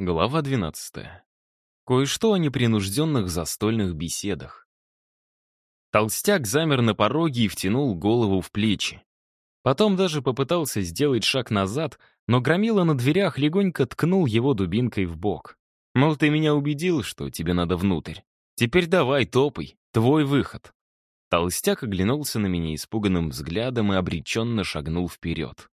Глава 12. Кое-что о непринужденных застольных беседах. Толстяк замер на пороге и втянул голову в плечи. Потом даже попытался сделать шаг назад, но громила на дверях легонько ткнул его дубинкой в бок. Мол, ты меня убедил, что тебе надо внутрь. Теперь давай, топай, твой выход. Толстяк оглянулся на меня испуганным взглядом и обреченно шагнул вперед.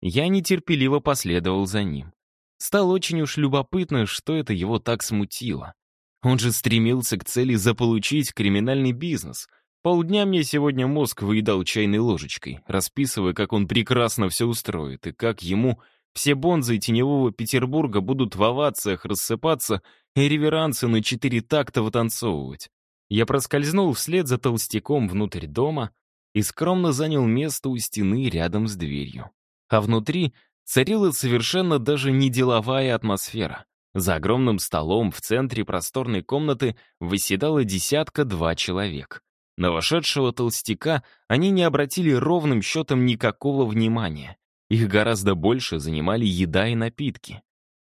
Я нетерпеливо последовал за ним. Стало очень уж любопытно, что это его так смутило. Он же стремился к цели заполучить криминальный бизнес. Полдня мне сегодня мозг выедал чайной ложечкой, расписывая, как он прекрасно все устроит, и как ему все бонзы теневого Петербурга будут в овациях рассыпаться и реверансы на четыре такта вытанцовывать. Я проскользнул вслед за толстяком внутрь дома и скромно занял место у стены рядом с дверью. А внутри Царила совершенно даже не деловая атмосфера. За огромным столом в центре просторной комнаты выседало десятка-два человек. На вошедшего толстяка они не обратили ровным счетом никакого внимания. Их гораздо больше занимали еда и напитки.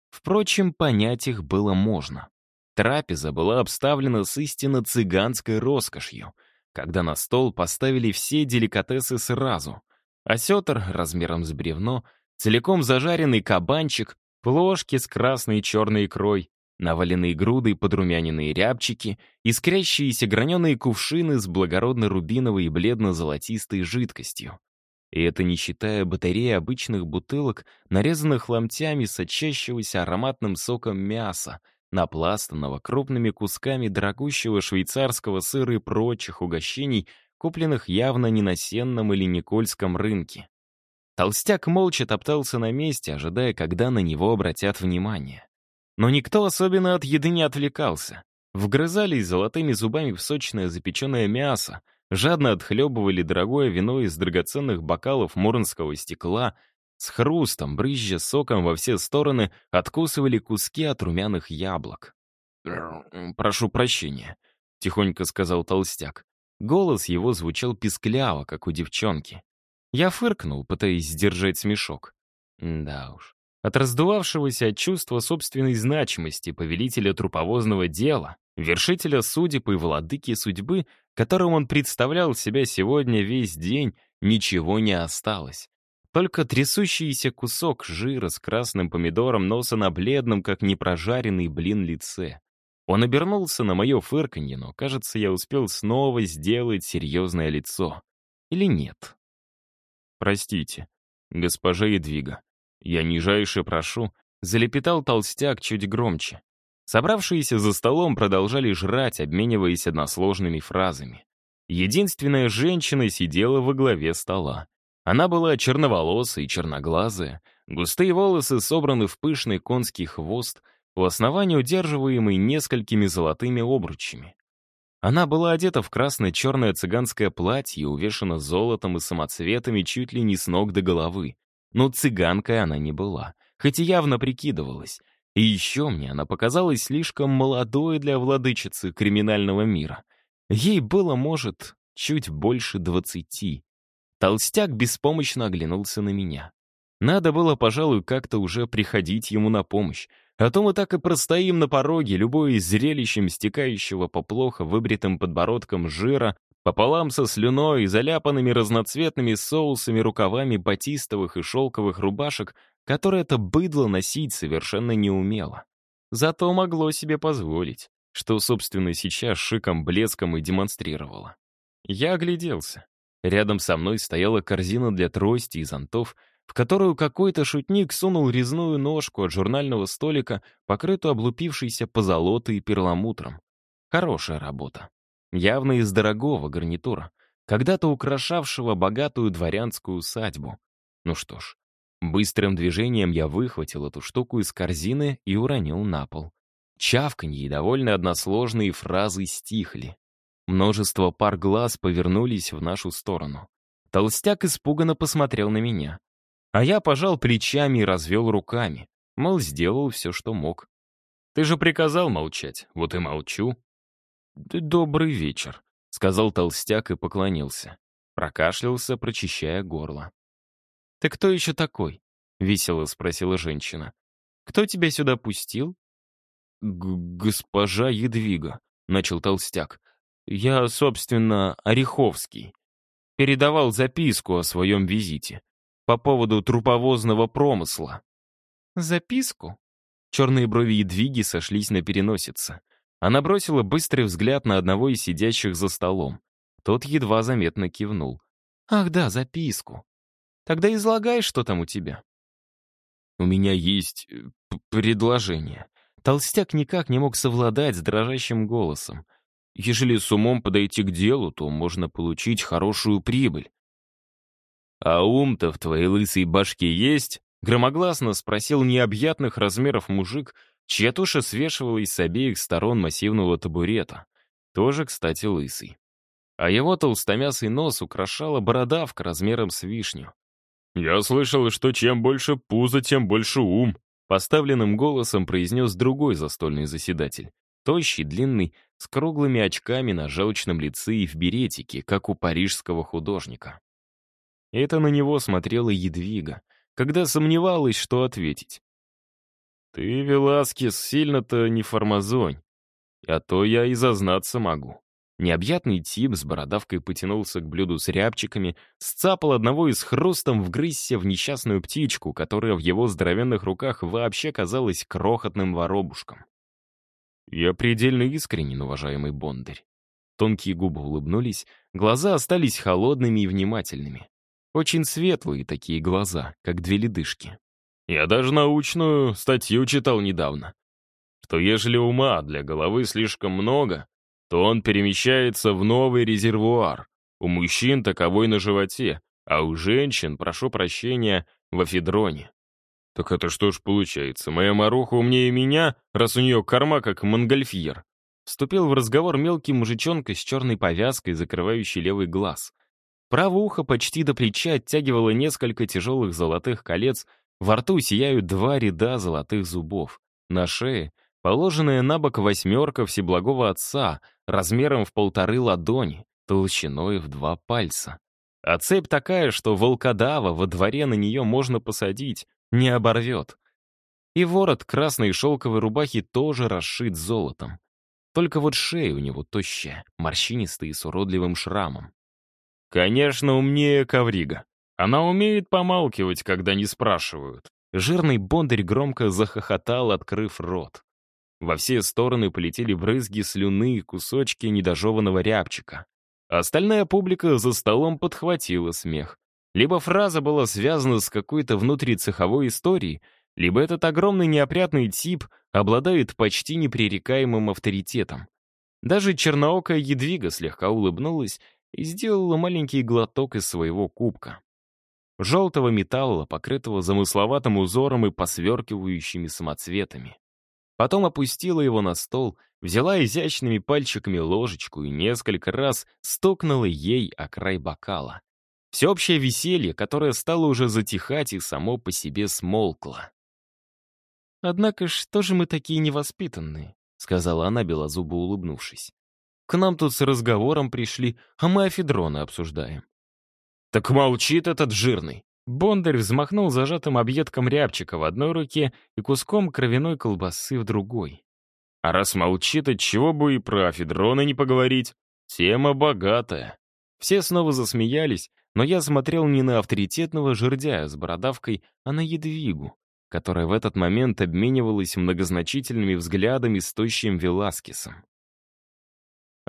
Впрочем, понять их было можно. Трапеза была обставлена с истинно цыганской роскошью, когда на стол поставили все деликатесы сразу. Осетр размером с бревно — целиком зажаренный кабанчик, плошки с красной и черной икрой, наваленные грудой подрумяненные рябчики, искрящиеся граненые кувшины с благородно-рубиновой и бледно-золотистой жидкостью. И это не считая батареи обычных бутылок, нарезанных ломтями сочащегося ароматным соком мяса, напластанного крупными кусками дорогущего швейцарского сыра и прочих угощений, купленных явно не на сенном или никольском рынке. Толстяк молча топтался на месте, ожидая, когда на него обратят внимание. Но никто особенно от еды не отвлекался. Вгрызались золотыми зубами в сочное запеченное мясо, жадно отхлебывали дорогое вино из драгоценных бокалов мурнского стекла, с хрустом, брызжа соком во все стороны, откусывали куски от румяных яблок. «Прошу прощения», — тихонько сказал толстяк. Голос его звучал пискляво, как у девчонки. Я фыркнул, пытаясь сдержать смешок. Да уж. От раздувавшегося от чувства собственной значимости повелителя труповозного дела, вершителя судеб и владыки судьбы, которым он представлял себя сегодня весь день, ничего не осталось. Только трясущийся кусок жира с красным помидором носа на бледном, как непрожаренный блин лице. Он обернулся на мое фырканье, но, кажется, я успел снова сделать серьезное лицо. Или нет? «Простите, госпожа Едвига, я нижайше прошу», залепетал толстяк чуть громче. Собравшиеся за столом продолжали жрать, обмениваясь односложными фразами. Единственная женщина сидела во главе стола. Она была черноволосая и черноглазая, густые волосы собраны в пышный конский хвост, у основания удерживаемый несколькими золотыми обручами. Она была одета в красное-черное цыганское платье, увешана золотом и самоцветами чуть ли не с ног до головы. Но цыганкой она не была, хоть и явно прикидывалась. И еще мне она показалась слишком молодой для владычицы криминального мира. Ей было, может, чуть больше двадцати. Толстяк беспомощно оглянулся на меня. Надо было, пожалуй, как-то уже приходить ему на помощь, а то мы так и простоим на пороге, любое зрелищем стекающего по плохо выбритым подбородком жира, пополам со слюной и заляпанными разноцветными соусами рукавами батистовых и шелковых рубашек, которые это быдло носить совершенно не умело. Зато могло себе позволить, что, собственно, сейчас шиком, блеском и демонстрировало. Я огляделся. Рядом со мной стояла корзина для трости и зонтов, в которую какой-то шутник сунул резную ножку от журнального столика, покрытую облупившейся позолотой и перламутром. Хорошая работа. Явно из дорогого гарнитура, когда-то украшавшего богатую дворянскую усадьбу. Ну что ж, быстрым движением я выхватил эту штуку из корзины и уронил на пол. Чавканье и довольно односложные фразы стихли. Множество пар глаз повернулись в нашу сторону. Толстяк испуганно посмотрел на меня. А я пожал плечами и развел руками. Мол, сделал все, что мог. «Ты же приказал молчать, вот и молчу». «Добрый вечер», — сказал толстяк и поклонился. Прокашлялся, прочищая горло. «Ты кто еще такой?» — весело спросила женщина. Кто тебя сюда пустил?» «Госпожа Едвига», — начал толстяк. «Я, собственно, Ореховский. Передавал записку о своем визите по поводу труповозного промысла». «Записку?» Черные брови Едвиги сошлись на переносице. Она бросила быстрый взгляд на одного из сидящих за столом. Тот едва заметно кивнул. «Ах да, записку. Тогда излагай, что там у тебя». «У меня есть э, предложение». Толстяк никак не мог совладать с дрожащим голосом. Ежели с умом подойти к делу, то можно получить хорошую прибыль. «А ум-то в твоей лысой башке есть?» Громогласно спросил необъятных размеров мужик, чья туша свешивалась с обеих сторон массивного табурета. Тоже, кстати, лысый. А его толстомясый нос украшала бородавка размером с вишню. «Я слышал, что чем больше пузо, тем больше ум», поставленным голосом произнес другой застольный заседатель. Тощий, длинный, с круглыми очками на желчном лице и в беретике, как у парижского художника. Это на него смотрела Едвига, когда сомневалась, что ответить. «Ты, Веласкес, сильно-то не формазонь, а то я и зазнаться могу». Необъятный тип с бородавкой потянулся к блюду с рябчиками, сцапал одного из хрустом вгрызся в несчастную птичку, которая в его здоровенных руках вообще казалась крохотным воробушком. «Я предельно искренен, уважаемый Бондарь». Тонкие губы улыбнулись, глаза остались холодными и внимательными. Очень светлые такие глаза, как две ледышки. Я даже научную статью читал недавно, что ежели ума для головы слишком много, то он перемещается в новый резервуар. У мужчин таковой на животе, а у женщин, прошу прощения, в афедроне. Так это что ж получается, моя маруха умнее меня, раз у нее корма как монгольфьер? Вступил в разговор мелкий мужичонка с черной повязкой, закрывающей левый глаз. Правое ухо почти до плеча оттягивало несколько тяжелых золотых колец, во рту сияют два ряда золотых зубов. На шее — положенная на бок восьмерка Всеблагого Отца, размером в полторы ладони, толщиной в два пальца. А цепь такая, что волкодава во дворе на нее можно посадить, не оборвет. И ворот красной шелковой рубахи тоже расшит золотом. Только вот шея у него тощая, морщинистая и с уродливым шрамом. Конечно, умнее коврига. Она умеет помалкивать, когда не спрашивают. Жирный бондарь громко захохотал, открыв рот. Во все стороны полетели брызги слюны и кусочки недожеванного рябчика. Остальная публика за столом подхватила смех. Либо фраза была связана с какой-то внутрицеховой историей, либо этот огромный неопрятный тип обладает почти непререкаемым авторитетом. Даже черноокая едвига слегка улыбнулась и сделала маленький глоток из своего кубка. Желтого металла, покрытого замысловатым узором и посверкивающими самоцветами. Потом опустила его на стол, взяла изящными пальчиками ложечку и несколько раз стукнула ей о край бокала. Всеобщее веселье, которое стало уже затихать и само по себе смолкло. «Однако что же мы такие невоспитанные?» — сказала она, белозубо улыбнувшись. К нам тут с разговором пришли, а мы афедроны обсуждаем». «Так молчит этот жирный!» Бондарь взмахнул зажатым объедком рябчика в одной руке и куском кровяной колбасы в другой. «А раз молчит, отчего бы и про афедроны не поговорить? Тема богатая». Все снова засмеялись, но я смотрел не на авторитетного жердяя с бородавкой, а на едвигу, которая в этот момент обменивалась многозначительными взглядами с тощим Веласкесом.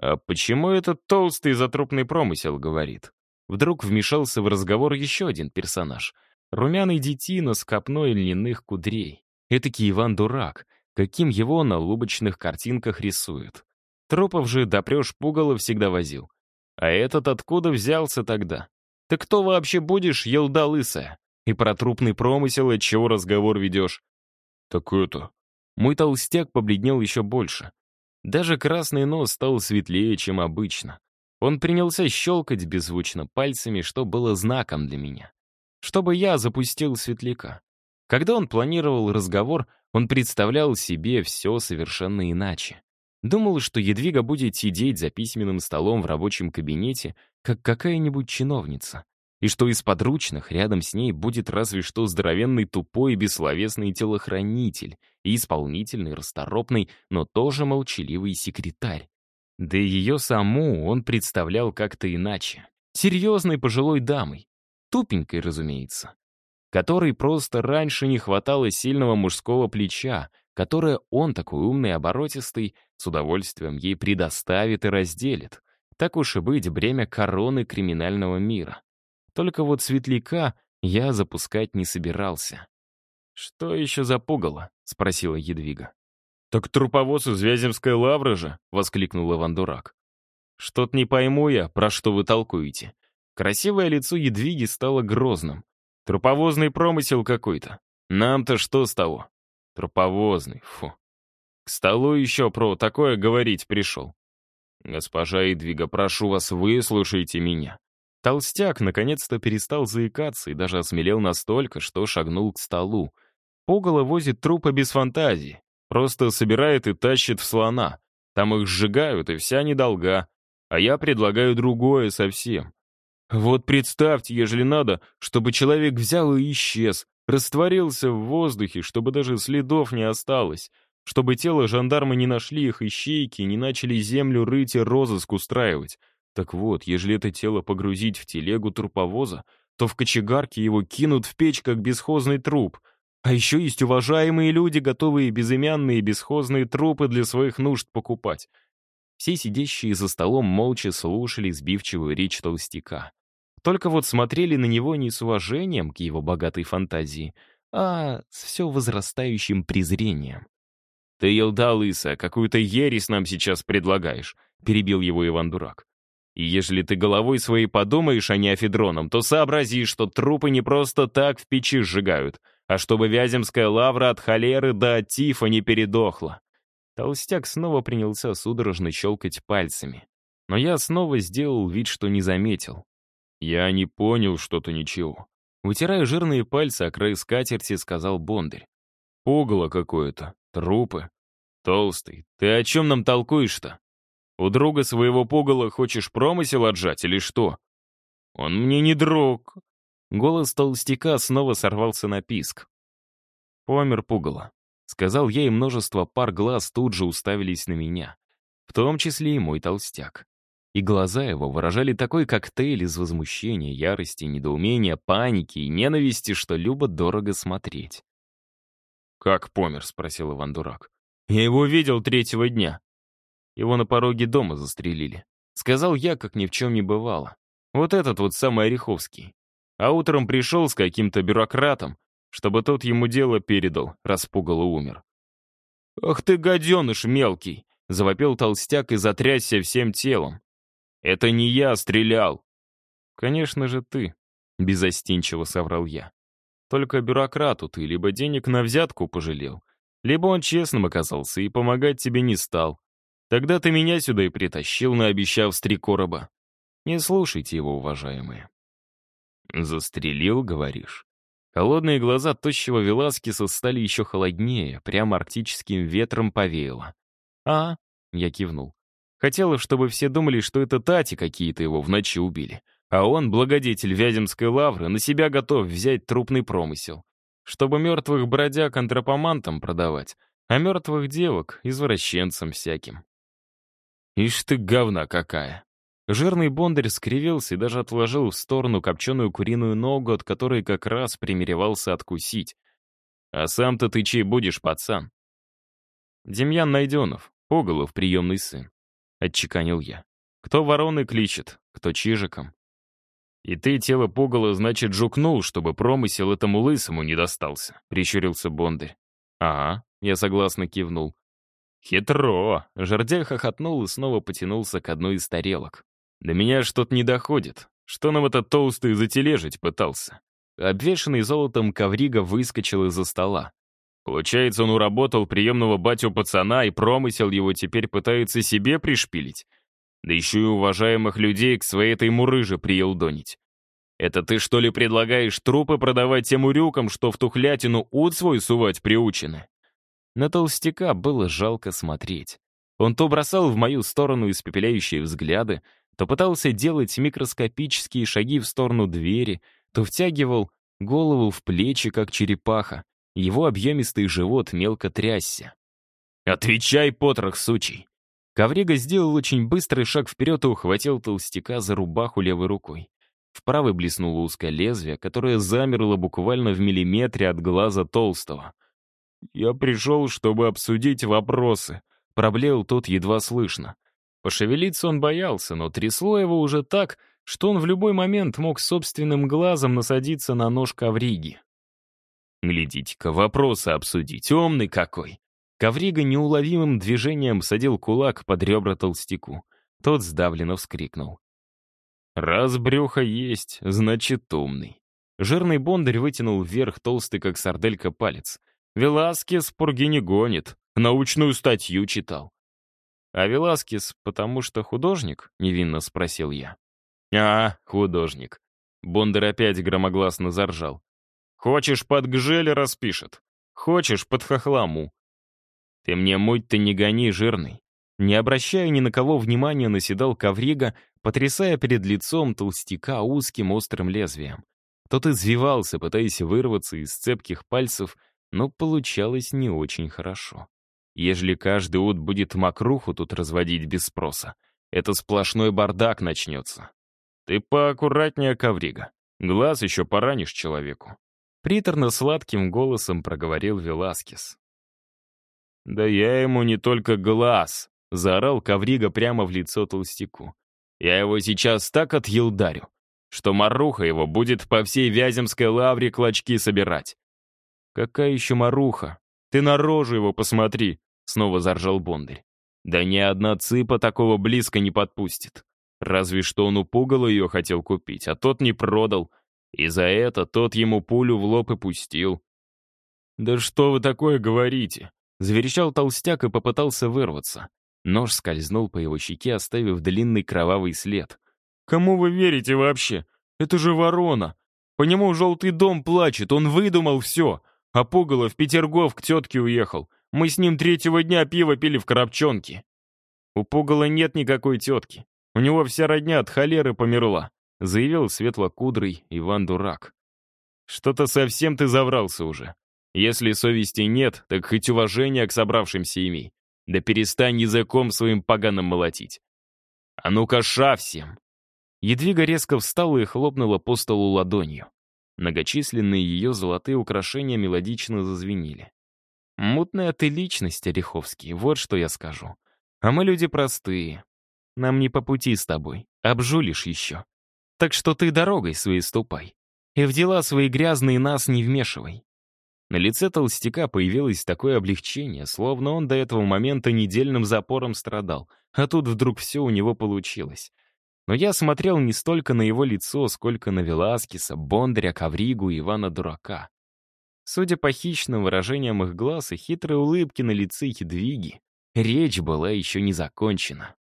«А почему этот толстый затрупный промысел говорит?» Вдруг вмешался в разговор еще один персонаж. Румяный детина с копной льняных кудрей. Этакий Иван-дурак, каким его на лубочных картинках рисуют. Тропов же допрешь пугало всегда возил. А этот откуда взялся тогда? Ты кто вообще будешь, елда лысая? И про трупный промысел от чего разговор ведешь? Так это... Мой толстяк побледнел еще больше. Даже красный нос стал светлее, чем обычно. Он принялся щелкать беззвучно пальцами, что было знаком для меня. Чтобы я запустил светляка. Когда он планировал разговор, он представлял себе все совершенно иначе. Думал, что Едвига будет сидеть за письменным столом в рабочем кабинете, как какая-нибудь чиновница. и что из подручных рядом с ней будет разве что здоровенный тупой и бессловесный телохранитель и исполнительный, расторопный, но тоже молчаливый секретарь. Да и ее саму он представлял как-то иначе. Серьезной пожилой дамой. Тупенькой, разумеется. Которой просто раньше не хватало сильного мужского плеча, которое он, такой умный и оборотистый, с удовольствием ей предоставит и разделит. Так уж и быть, бремя короны криминального мира. Только вот светляка я запускать не собирался. «Что еще за пугало?» — спросила Едвига. «Так труповоз из Вяземской лавры же!» — воскликнул Иван Дурак. «Что-то не пойму я, про что вы толкуете». Красивое лицо Едвиги стало грозным. «Труповозный промысел какой-то. Нам-то что с того?» «Труповозный, фу. К столу еще про такое говорить пришел. Госпожа Едвига, прошу вас, выслушайте меня. Толстяк наконец-то перестал заикаться и даже осмелел настолько, что шагнул к столу. Пугало возит трупы без фантазии. Просто собирает и тащит в слона. Там их сжигают, и вся недолга. А я предлагаю другое совсем. Вот представьте, ежели надо, чтобы человек взял и исчез, растворился в воздухе, чтобы даже следов не осталось, чтобы тело жандармы не нашли их ищейки, не начали землю рыть и розыск устраивать. Так вот, ежели это тело погрузить в телегу труповоза, то в кочегарке его кинут в печь, как бесхозный труп. А еще есть уважаемые люди, готовые безымянные бесхозные трупы для своих нужд покупать. Все сидящие за столом молча слушали сбивчивую речь толстяка. Только вот смотрели на него не с уважением к его богатой фантазии, а с все возрастающим презрением. «Ты, елда лысая, какую-то ересь нам сейчас предлагаешь», — перебил его Иван Дурак. И ежели ты головой своей подумаешь, а не афедроном, то сообрази, что трупы не просто так в печи сжигают, а чтобы Вяземская лавра от холеры до тифа не передохла. Толстяк снова принялся судорожно щелкать пальцами. Но я снова сделал вид, что не заметил. Я не понял что-то ничего. Вытирая жирные пальцы о край скатерти, сказал Бондарь. Пугало какое-то, трупы. Толстый, ты о чем нам толкуешь-то? У друга своего пугала хочешь промысел отжать или что? Он мне не друг. Голос толстяка снова сорвался на писк. Помер пугало. Сказал я, и множество пар глаз тут же уставились на меня. В том числе и мой толстяк. И глаза его выражали такой коктейль из возмущения, ярости, недоумения, паники и ненависти, что любо дорого смотреть. «Как помер?» — спросил Иван Дурак. «Я его видел третьего дня. Его на пороге дома застрелили. Сказал я, как ни в чем не бывало. Вот этот вот самый Ореховский. А утром пришел с каким-то бюрократом, чтобы тот ему дело передал, распугал и умер. «Ах ты, гаденыш мелкий!» — завопил толстяк и затрясся всем телом. «Это не я стрелял!» «Конечно же ты», — безостенчиво соврал я. «Только бюрократу ты либо денег на взятку пожалел, либо он честным оказался и помогать тебе не стал. Тогда ты меня сюда и притащил, наобещав три короба. Не слушайте его, уважаемые. Застрелил, говоришь? Холодные глаза тощего Веласкеса стали еще холоднее, прямо арктическим ветром повеяло. «А?» — я кивнул. Хотела, чтобы все думали, что это Тати какие-то его в ночи убили. А он, благодетель Вяземской лавры, на себя готов взять трупный промысел. Чтобы мертвых бродяг антропомантам продавать, а мертвых девок — извращенцам всяким. Ишь ты, говна какая. Жирный бондарь скривился и даже отложил в сторону копченую куриную ногу, от которой как раз примеревался откусить. «А сам-то ты чей будешь, пацан?» «Демьян Найденов, Оголов, приемный сын», — отчеканил я. «Кто вороны кличет, кто чижиком». «И ты тело пугало, значит, жукнул, чтобы промысел этому лысому не достался», — прищурился Бондарь. «Ага», — я согласно кивнул. «Хитро!» — Жердяй хохотнул и снова потянулся к одной из тарелок. «До меня что-то не доходит. Что нам этот толстый затележить пытался?» Обвешанный золотом коврига выскочил из-за стола. Получается, он уработал приемного батю пацана и промысел его теперь пытается себе пришпилить. Да еще и уважаемых людей к своей этой мурыже приелдонить. Это ты, что ли, предлагаешь трупы продавать тем урюкам, что в тухлятину ут свой сувать приучены? На толстяка было жалко смотреть. Он то бросал в мою сторону испепеляющие взгляды, то пытался делать микроскопические шаги в сторону двери, то втягивал голову в плечи, как черепаха. Его объемистый живот мелко трясся. «Отвечай, потрох, сучий!» Коврига сделал очень быстрый шаг вперед и ухватил толстяка за рубаху левой рукой. В правой блеснуло узкое лезвие, которое замерло буквально в миллиметре от глаза толстого. «Я пришел, чтобы обсудить вопросы», — проблеял тот едва слышно. Пошевелиться он боялся, но трясло его уже так, что он в любой момент мог собственным глазом насадиться на нож ковриги. «Глядите-ка, вопросы обсудить, умный какой!» Коврига неуловимым движением садил кулак под ребра толстяку. Тот сдавленно вскрикнул. «Раз брюхо есть, значит умный». Жирный бондарь вытянул вверх толстый, как сарделька, палец. «Веласкес пурги не гонит. Научную статью читал. «А Веласкес, потому что художник?» — невинно спросил я. «А, художник». Бондар опять громогласно заржал. «Хочешь, под Гжеля распишет. Хочешь, под Хохламу. Ты мне муть-то не гони, жирный». Не обращая ни на кого внимания, наседал коврига, потрясая перед лицом толстяка узким острым лезвием. Тот извивался, пытаясь вырваться из цепких пальцев, но получалось не очень хорошо. Ежели каждый ут будет мокруху тут разводить без спроса, это сплошной бардак начнется. Ты поаккуратнее, коврига. Глаз еще поранишь человеку. Приторно-сладким голосом проговорил Веласкес. «Да я ему не только глаз!» — заорал коврига прямо в лицо толстяку. «Я его сейчас так отъелдарю, что Маруха его будет по всей Вяземской лавре клочки собирать». «Какая еще Маруха? Ты на рожу его посмотри!» Снова заржал Бондарь. Да ни одна цыпа такого близко не подпустит. Разве что он у пугала ее хотел купить, а тот не продал. И за это тот ему пулю в лоб и пустил. «Да что вы такое говорите?» Заверещал толстяк и попытался вырваться. Нож скользнул по его щеке, оставив длинный кровавый след. «Кому вы верите вообще? Это же ворона! По нему желтый дом плачет, он выдумал все! А Пугало в Петергоф к тетке уехал. Мы с ним третьего дня пиво пили в коробчонке. У Пугала нет никакой тетки. У него вся родня от холеры померла», — заявил светлокудрый Иван Дурак. «Что-то совсем ты заврался уже. Если совести нет, так хоть уважение к собравшимся имей. Да перестань языком своим поганым молотить. А ну-ка, ша всем!» Едвига резко встала и хлопнула по столу ладонью. Многочисленные ее золотые украшения мелодично зазвенели. Мутная ты личность, Ореховский, вот что я скажу. А мы люди простые. Нам не по пути с тобой, обжулишь еще. Так что ты дорогой своей ступай. И в дела свои грязные нас не вмешивай. На лице толстяка появилось такое облегчение, словно он до этого момента недельным запором страдал, а тут вдруг все у него получилось. Но я смотрел не столько на его лицо, сколько на Веласкеса, Бондаря, Ковригу и Ивана Дурака. Судя по хищным выражениям их глаз и хитрой улыбке на лице Хидвиги, речь была еще не закончена.